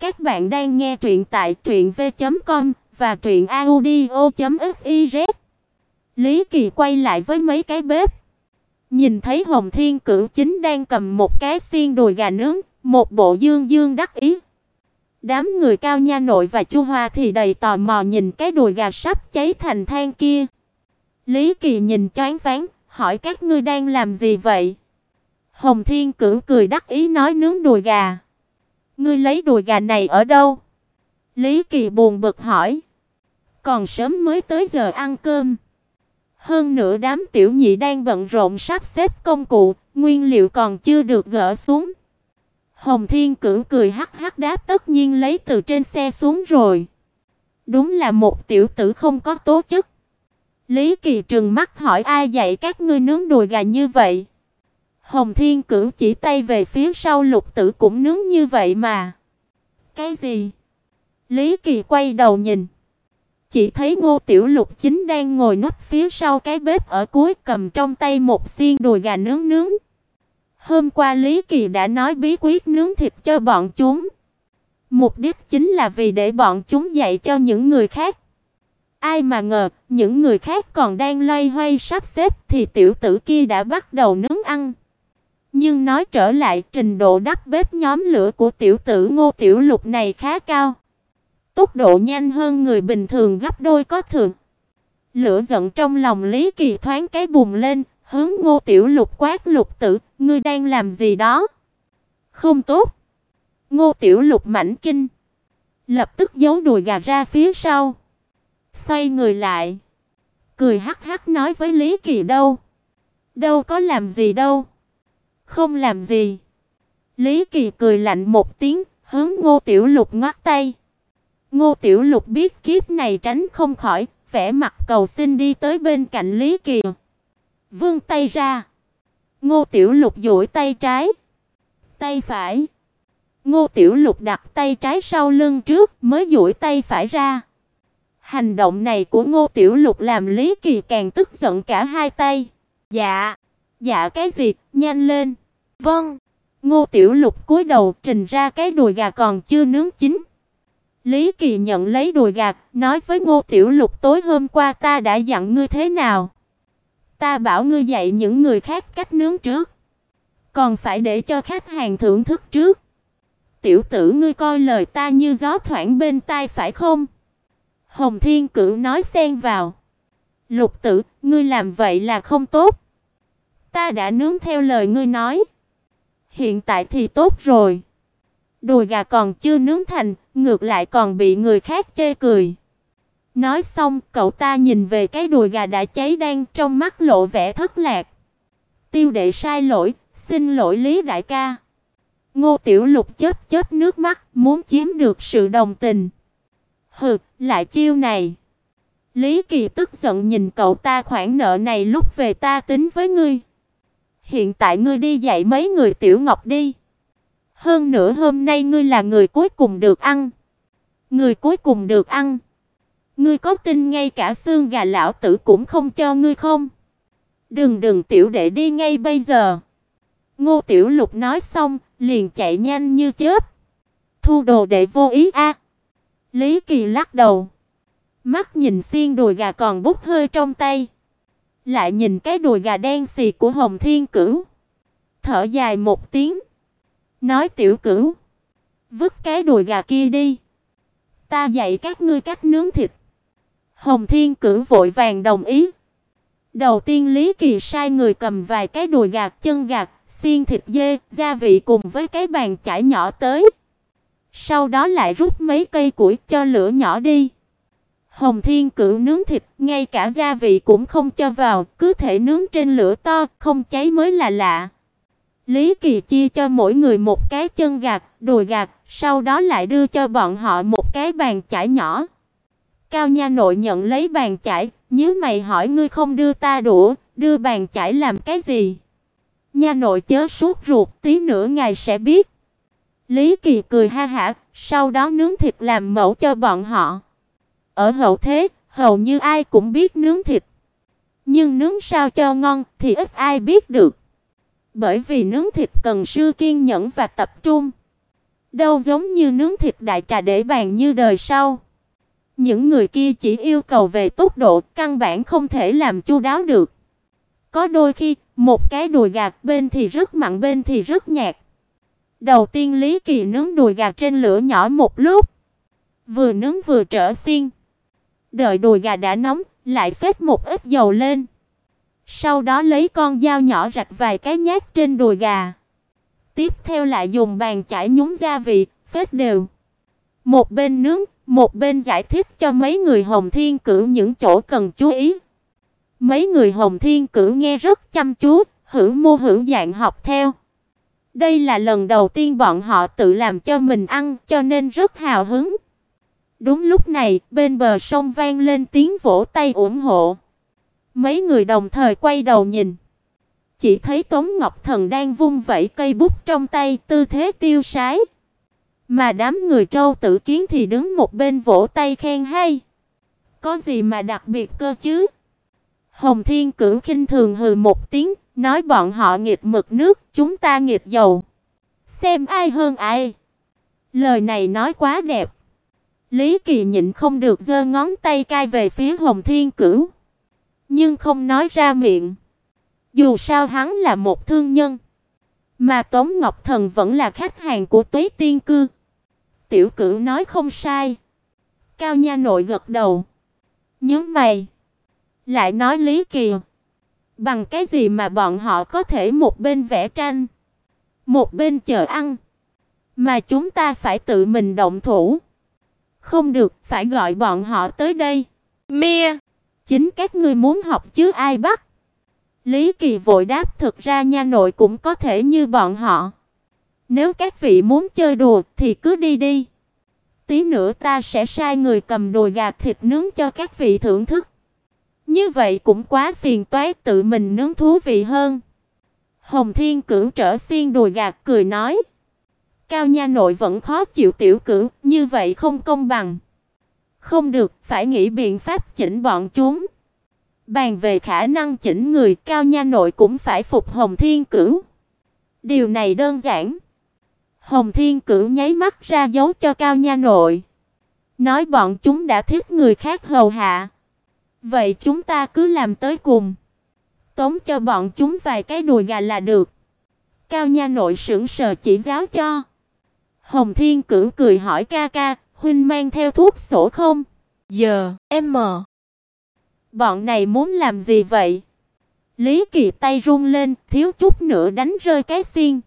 Các bạn đang nghe truyện tại truyệnv.com và truyệnaudio.fiz. Lý Kỳ quay lại với mấy cái bếp. Nhìn thấy Hồng Thiên Cửu chính đang cầm một cái xiên đùi gà nướng, một bộ dương dương đắc ý. Đám người cao nha nội và Chu Hoa thì đầy tò mò nhìn cái đùi gà sắp cháy thành than kia. Lý Kỳ nhìn choáng váng, hỏi các ngươi đang làm gì vậy? Hồng Thiên Cửu cười đắc ý nói nướng đùi gà. Ngươi lấy đùi gà này ở đâu? Lý Kỳ buồn bực hỏi. Còn sớm mới tới giờ ăn cơm. Hơn nữa đám tiểu nhị đang bận rộn sắp xếp công cụ, nguyên liệu còn chưa được gỡ xuống. Hồng Thiên Cửu cười hắc hắc đáp tất nhiên lấy từ trên xe xuống rồi. Đúng là một tiểu tử không có tố chất. Lý Kỳ trừng mắt hỏi ai dạy các ngươi nướng đùi gà như vậy? Hồng Thiên Cửu chỉ tay về phía sau Lục Tử cũng nướng như vậy mà. Cái gì? Lý Kỳ quay đầu nhìn, chỉ thấy Ngô Tiểu Lục chính đang ngồi núp phía sau cái bếp ở cuối cầm trong tay một xiên đùi gà nướng nướng. Hôm qua Lý Kỳ đã nói bí quyết nướng thịt cho bọn chúng. Mục đích chính là vì để bọn chúng dạy cho những người khác. Ai mà ngờ, những người khác còn đang loay hoay sắp xếp thì tiểu tử kia đã bắt đầu nướng ăn. Nhưng nói trở lại, trình độ đắp bếp nhóm lửa của tiểu tử Ngô Tiểu Lục này khá cao. Tốc độ nhanh hơn người bình thường gấp đôi có thường. Lửa giận trong lòng Lý Kỳ thoáng cái bùng lên, hướng Ngô Tiểu Lục quát lục tử, ngươi đang làm gì đó? Không tốt. Ngô Tiểu Lục mảnh kinh, lập tức giấu đùi gà ra phía sau, xoay người lại, cười hắc hắc nói với Lý Kỳ đâu, đâu có làm gì đâu. Không làm gì. Lý Kỳ cười lạnh một tiếng, hướng Ngô Tiểu Lục ngoắc tay. Ngô Tiểu Lục biết kiếp này tránh không khỏi, vẻ mặt cầu xin đi tới bên cạnh Lý Kỳ. Vươn tay ra. Ngô Tiểu Lục duỗi tay trái, tay phải. Ngô Tiểu Lục đặt tay trái sau lưng trước mới duỗi tay phải ra. Hành động này của Ngô Tiểu Lục làm Lý Kỳ càng tức giận cả hai tay. Dạ, dạ cái gì, nhanh lên. Vâng. Ngô Tiểu Lục cúi đầu trình ra cái đùi gà còn chưa nướng chín. Lý Kỳ nhận lấy đùi gà, nói với Ngô Tiểu Lục tối hôm qua ta đã dặn ngươi thế nào? Ta bảo ngươi dạy những người khác cách nướng trước, còn phải để cho khách hàng thưởng thức trước. Tiểu tử ngươi coi lời ta như gió thoảng bên tai phải không? Hồng Thiên Cửu nói xen vào. Lục tử, ngươi làm vậy là không tốt. Ta đã nướng theo lời ngươi nói. Hiện tại thì tốt rồi. Đùi gà còn chưa nướng thành, ngược lại còn bị người khác chê cười. Nói xong, cậu ta nhìn về cái đùi gà đã cháy đen, trong mắt lộ vẻ thất lạc. Tiêu đệ sai lỗi, xin lỗi Lý đại ca. Ngô Tiểu Lục chết chết nước mắt, muốn chiếm được sự đồng tình. Hừ, lại chiêu này. Lý Kỳ tức giận nhìn cậu ta khoản nợ này lúc về ta tính với ngươi. Hiện tại ngươi đi dạy mấy người tiểu ngọc đi. Hơn nữa hôm nay ngươi là người cuối cùng được ăn. Người cuối cùng được ăn. Ngươi có tin ngay cả xương gà lão tử cũng không cho ngươi không? Đừng đừng tiểu đệ đi ngay bây giờ. Ngô Tiểu Lục nói xong, liền chạy nhanh như chớp. Thu đồ đệ vô ý a. Lý Kỳ lắc đầu. Mắt nhìn xiên đùi gà còn bút hơi trong tay lại nhìn cái đùi gà đen xì của Hồng Thiên Cửu, thở dài một tiếng, nói tiểu Cửu, vứt cái đùi gà kia đi, ta dạy các ngươi cách nướng thịt. Hồng Thiên Cửu vội vàng đồng ý. Đầu tiên Lý Kỳ sai người cầm vài cái đùi gà, chân gà, xiên thịt dê, gia vị cùng với cái bàn chải nhỏ tới. Sau đó lại rút mấy cây củi cho lửa nhỏ đi. Hồng Thiên Cửu nướng thịt, ngay cả gia vị cũng không cho vào, cứ thể nướng trên lửa to, không cháy mới là lạ. Lý Kỳ chia cho mỗi người một cái chân gạt, đùi gạt, sau đó lại đưa cho bọn họ một cái bàn chải nhỏ. Cao nha nội nhận lấy bàn chải, nhíu mày hỏi ngươi không đưa ta đũa, đưa bàn chải làm cái gì? Nha nội chớ sốt ruột, tí nữa ngài sẽ biết. Lý Kỳ cười ha hả, sau đó nướng thịt làm mẫu cho bọn họ. Ở hậu thế, hầu như ai cũng biết nướng thịt. Nhưng nướng sao cho ngon thì ít ai biết được. Bởi vì nướng thịt cần sự kiên nhẫn và tập trung. Đâu giống như nướng thịt đại trà để bàn như đời sau. Những người kia chỉ yêu cầu về tốc độ, căn bản không thể làm chu đáo được. Có đôi khi, một cái đùi gà bên thì rất mặn bên thì rất nhạt. Đầu tiên Lý Kỳ nướng đùi gà trên lửa nhỏ một lúc, vừa nướng vừa trở xiên. Đợi đùi gà đã nóng, lại phết một ít dầu lên. Sau đó lấy con dao nhỏ rạch vài cái nhát trên đùi gà. Tiếp theo lại dùng bàn chải nhúng gia vị, phết đều. Một bên nướng, một bên giải thích cho mấy người Hồng Thiên Cửu những chỗ cần chú ý. Mấy người Hồng Thiên Cửu nghe rất chăm chú, hữu mô hữu dạng học theo. Đây là lần đầu tiên bọn họ tự làm cho mình ăn, cho nên rất hào hứng. Đúng lúc này, bên bờ sông vang lên tiếng vỗ tay ủng hộ. Mấy người đồng thời quay đầu nhìn. Chỉ thấy Tống Ngọc Thần đang vung vẩy cây bút trong tay, tư thế tiêu sái. Mà đám người Trâu Tử Kiến thì đứng một bên vỗ tay khen hay. Có gì mà đặc biệt cơ chứ? Hồng Thiên Cửu khinh thường hừ một tiếng, nói bọn họ nghịch mực nước, chúng ta nghịch dầu. Xem ai hơn ai. Lời này nói quá đẹp. Lý Kỳ nhịn không được giơ ngón tay cai về phía Hồng Thiên Cửu, nhưng không nói ra miệng. Dù sao hắn là một thương nhân, mà Tống Ngọc Thần vẫn là khách hàng của Tuế Tiên Cư. Tiểu Cửu nói không sai. Cao Nha nội gật đầu. Nhướng mày, lại nói Lý Kỳ, bằng cái gì mà bọn họ có thể một bên vẽ tranh, một bên chờ ăn, mà chúng ta phải tự mình động thủ? Không được, phải gọi bọn họ tới đây. Mia, chính các ngươi muốn học chứ ai bắt? Lý Kỳ vội đáp thực ra nha nội cũng có thể như bọn họ. Nếu các vị muốn chơi đùa thì cứ đi đi. Tí nữa ta sẽ sai người cầm đùi gà thịt nướng cho các vị thưởng thức. Như vậy cũng quá phiền toái tự mình nướng thú vị hơn. Hồng Thiên Cửu trở xiên đùi gà cười nói. Cao nha nội vẫn khó chịu tiểu cửu, như vậy không công bằng. Không được, phải nghĩ biện pháp chỉnh bọn chúng. Bàn về khả năng chỉnh người, Cao nha nội cũng phải phục Hồng Thiên Cửu. Điều này đơn giản. Hồng Thiên Cửu nháy mắt ra dấu cho Cao nha nội. Nói bọn chúng đã thích người khác hầu hạ. Vậy chúng ta cứ làm tới cùng. Tống cho bọn chúng vài cái đùi gà là được. Cao nha nội sững sờ chỉ giáo cho. Hồng Thiên Cửu cười hỏi ca ca, huynh mang theo thuốc sổ không? Giờ, em mờ. Bọn này muốn làm gì vậy? Lý Kỳ tay run lên, thiếu chút nữa đánh rơi cái xiên.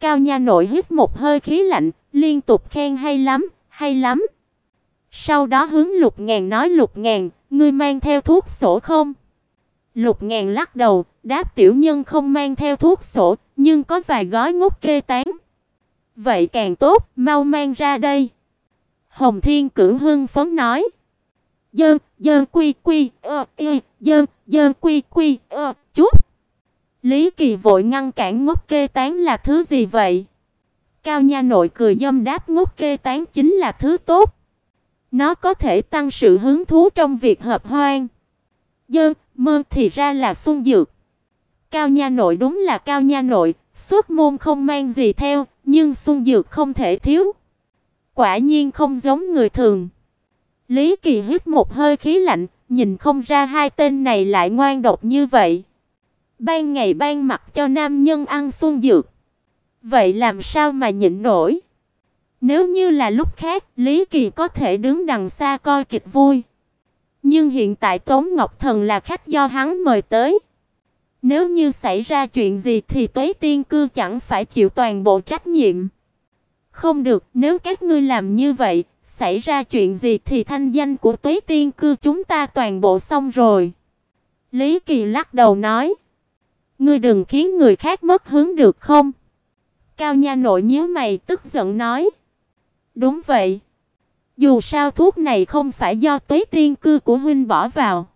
Cao Nha nội hít một hơi khí lạnh, liên tục khen hay lắm, hay lắm. Sau đó hướng Lục Ngàn nói Lục Ngàn, ngươi mang theo thuốc sổ không? Lục Ngàn lắc đầu, đáp tiểu nhân không mang theo thuốc sổ, nhưng có vài gói ngốc kê tán. Vậy càng tốt, mau mang ra đây. Hồng Thiên Cửu hưng phấn nói. Dơn, dơn quy quy, ơ, y, dơn, dơn quy quy, ơ, chút. Lý Kỳ vội ngăn cản ngốc kê tán là thứ gì vậy? Cao nha nội cười dâm đáp ngốc kê tán chính là thứ tốt. Nó có thể tăng sự hứng thú trong việc hợp hoan. Dơn, mơ thì ra là xuân dược. Cao nha nội đúng là cao nha nội, xuất môn không mang gì theo, nhưng xung dược không thể thiếu. Quả nhiên không giống người thường. Lý Kỳ hít một hơi khí lạnh, nhìn không ra hai tên này lại ngoan độc như vậy. Ban ngày ban mặt cho nam nhân ăn xung dược. Vậy làm sao mà nhịn nổi? Nếu như là lúc khác, Lý Kỳ có thể đứng đằng xa coi kịch vui. Nhưng hiện tại Tống Ngọc Thần là khách do hắn mời tới. Nếu như xảy ra chuyện gì thì Tuế Tiên cư chẳng phải chịu toàn bộ trách nhiệm. Không được, nếu các ngươi làm như vậy, xảy ra chuyện gì thì thanh danh của Tuế Tiên cư chúng ta toàn bộ xong rồi. Lý Kỳ lắc đầu nói, ngươi đừng khiến người khác mất hứng được không? Cao Nha nội nhíu mày tức giận nói, đúng vậy. Dù sao thuốc này không phải do Tuế Tiên cư của huynh bỏ vào.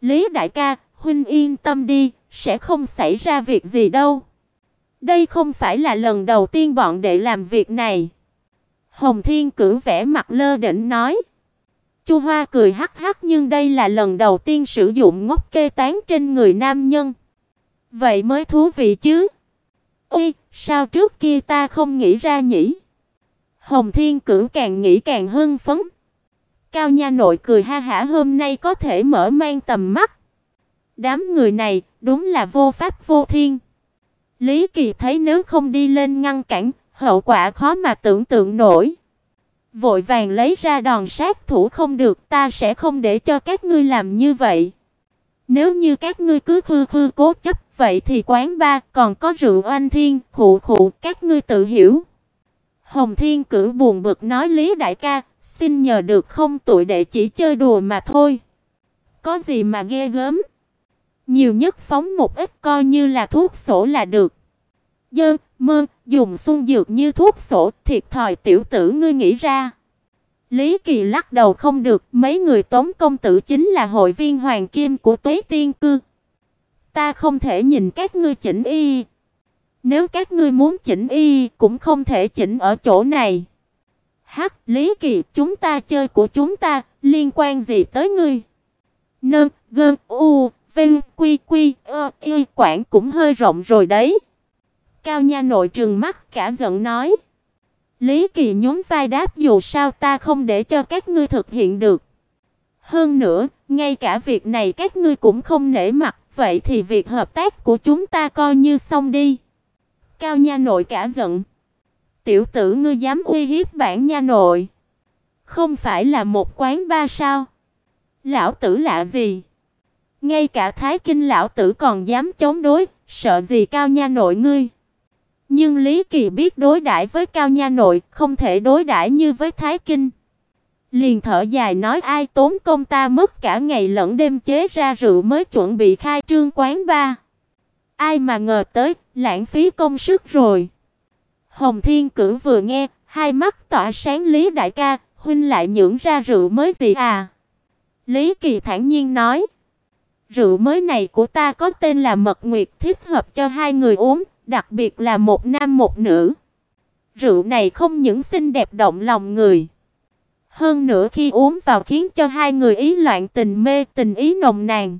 Lý đại ca, huynh yên tâm đi, sẽ không xảy ra việc gì đâu. Đây không phải là lần đầu tiên bọn đệ làm việc này. Hồng Thiên Cửu vẻ mặt lơ đễnh nói. Chu Hoa cười hắc hắc nhưng đây là lần đầu tiên sử dụng ngốc kê tán trên người nam nhân. Vậy mới thú vị chứ. Ôi, sao trước kia ta không nghĩ ra nhỉ? Hồng Thiên Cửu càng nghĩ càng hưng phấn. Cao nha nội cười ha hả hôm nay có thể mở mang tầm mắt. Đám người này đúng là vô pháp vô thiên. Lý Kỳ thấy nếu không đi lên ngăn cản, hậu quả khó mà tưởng tượng nổi. Vội vàng lấy ra đòn sát thủ không được, ta sẽ không để cho các ngươi làm như vậy. Nếu như các ngươi cứ khư khư cố chấp, vậy thì quán ba còn có rượu oanh thiên, khụ khụ, các ngươi tự hiểu. Hồng Thiên Cử buồn bực nói Lý đại ca, xin nhờ được không tụi đệ chỉ chơi đùa mà thôi. Có gì mà ghê gớm. Nhiều nhất phóng một ít coi như là thuốc sổ là được. Dơ, mơ, dùng xuân dược như thuốc sổ, thiệt thòi tiểu tử ngươi nghĩ ra. Lý Kỳ lắc đầu không được, mấy người Tống công tử chính là hội viên hoàng kim của Tuế Tiên cư. Ta không thể nhìn các ngươi chỉnh y. Nếu các ngươi muốn chỉnh y, cũng không thể chỉnh ở chỗ này. Hắc, Lý Kỳ, chúng ta chơi của chúng ta, liên quan gì tới ngươi? Nơ, gơn, u, vinh, quy quy, ơ, y, quản cũng hơi rộng rồi đấy. Cao nha nội trừng mắt cả giận nói. Lý Kỳ nhún vai đáp dù sao ta không để cho các ngươi thực hiện được. Hơn nữa, ngay cả việc này các ngươi cũng không nể mặt, vậy thì việc hợp tác của chúng ta coi như xong đi. Cao nha nội cả giận. Tiểu tử ngươi dám uy hiếp bản nha nội? Không phải là một quán ba sao? Lão tử lạ gì? Ngay cả Thái Kinh lão tử còn dám chống đối, sợ gì Cao nha nội ngươi? Nhưng Lý Kỳ biết đối đãi với Cao nha nội, không thể đối đãi như với Thái Kinh. Liền thở dài nói ai tốn công ta mất cả ngày lẫn đêm chế ra rượu mới chuẩn bị khai trương quán ba. Ai mà ngờ tới, lãng phí công sức rồi. Hồng Thiên Cử vừa nghe, hai mắt tỏa sáng Lý đại ca, huynh lại nhượng ra rượu mới gì à? Lý Kỳ thản nhiên nói, rượu mới này của ta có tên là Mật Nguyệt thích hợp cho hai người uống, đặc biệt là một nam một nữ. Rượu này không những xinh đẹp động lòng người, hơn nữa khi uống vào khiến cho hai người ý loạn tình mê, tình ý nồng nàn.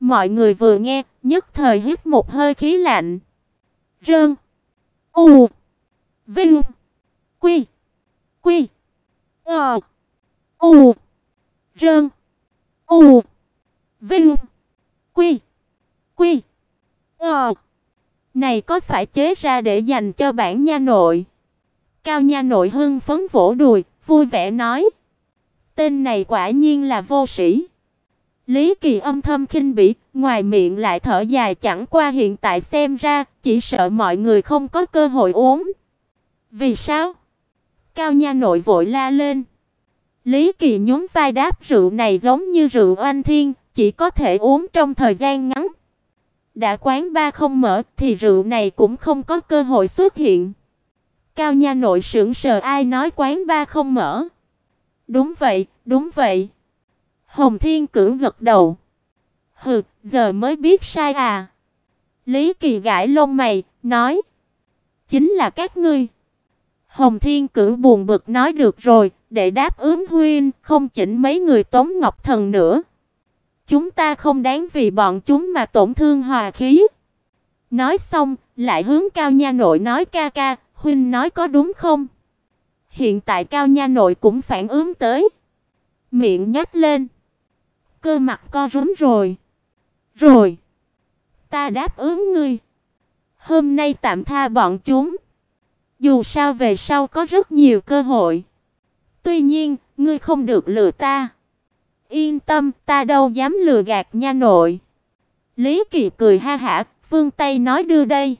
Mọi người vừa nghe, nhất thời hít một hơi khí lạnh. Rơn, u, vinh, quy, quy, ờ, u, rơn, u, vinh, quy, quy, ờ. Này có phải chế ra để dành cho bản nha nội? Cao nha nội hưng phấn vỗ đùi, vui vẻ nói. Tên này quả nhiên là vô sĩ. Lý Kỳ âm thầm khinh bỉ, ngoài miệng lại thở dài chẳng qua hiện tại xem ra, chỉ sợ mọi người không có cơ hội uống. Vì sao? Cao nha nội vội la lên. Lý Kỳ nhún vai đáp rượu này giống như rượu oanh thiên, chỉ có thể uống trong thời gian ngắn. Đã quán ba không mở thì rượu này cũng không có cơ hội xuất hiện. Cao nha nội sững sờ ai nói quán ba không mở. Đúng vậy, đúng vậy. Hồng Thiên Cửu gật đầu. Hừ, giờ mới biết sai à. Lý Kỳ gãi lông mày, nói. Chính là các ngươi. Hồng Thiên Cửu buồn bực nói được rồi, để đáp ứng huynh, không chỉnh mấy người Tống Ngọc Thần nữa. Chúng ta không đáng vì bọn chúng mà tổn thương hòa khí. Nói xong, lại hướng Cao Nha Nội nói ca ca, huynh nói có đúng không? Hiện tại Cao Nha Nội cũng phản ứng tới. Miệng nhếch lên. Cơ mặt co rúm rồi. Rồi. Ta đáp ứng ngươi. Hôm nay tạm tha bọn chúng. Dù sao về sau có rất nhiều cơ hội. Tuy nhiên, ngươi không được lừa ta. Yên tâm, ta đâu dám lừa gạt nha nội. Lý Kỳ cười ha hả, phương Tây nói đưa đây.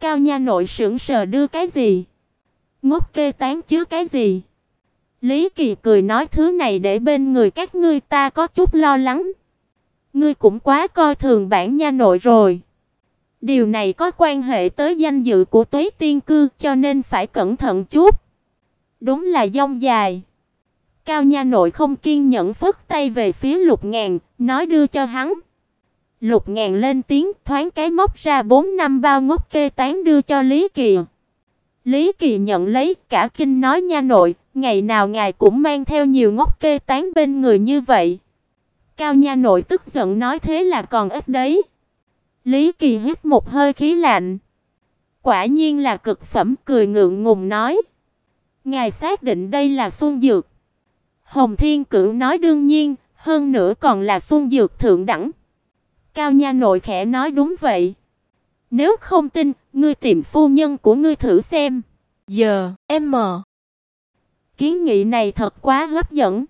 Cao nha nội sững sờ đưa cái gì? Ngốc kê tán chứa cái gì? Lý Kỳ cười nói thứ này để bên người các ngươi ta có chút lo lắng. Ngươi cũng quá coi thường bản nha nội rồi. Điều này có quan hệ tới danh dự của Tuế Tiên cư, cho nên phải cẩn thận chút. Đúng là dông dài. Cao nha nội không kiên nhẫn phất tay về phía Lục Ngàn, nói đưa cho hắn. Lục Ngàn lên tiếng, thoáng cái móc ra 4 năm bao ngốc kê tán đưa cho Lý Kỳ. Lý Kỳ nhận lấy, cả kinh nói nha nội, ngày nào ngài cũng mang theo nhiều ngốc kê tán bên người như vậy. Cao nha nội tức giận nói thế là còn ít đấy. Lý Kỳ hít một hơi khí lạnh. Quả nhiên là cực phẩm cười ngượng ngùng nói. Ngài xác định đây là xuân dược. Hồng Thiên Cửu nói đương nhiên, hơn nữa còn là xuân dược thượng đẳng. Cao nha nội khẽ nói đúng vậy. Nếu không tin, ngươi tìm phu nhân của ngươi thử xem. Giờ, M. Kiến nghị này thật quá hấp dẫn.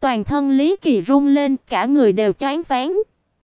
Toàn thân Lý Kỳ run lên, cả người đều choáng váng.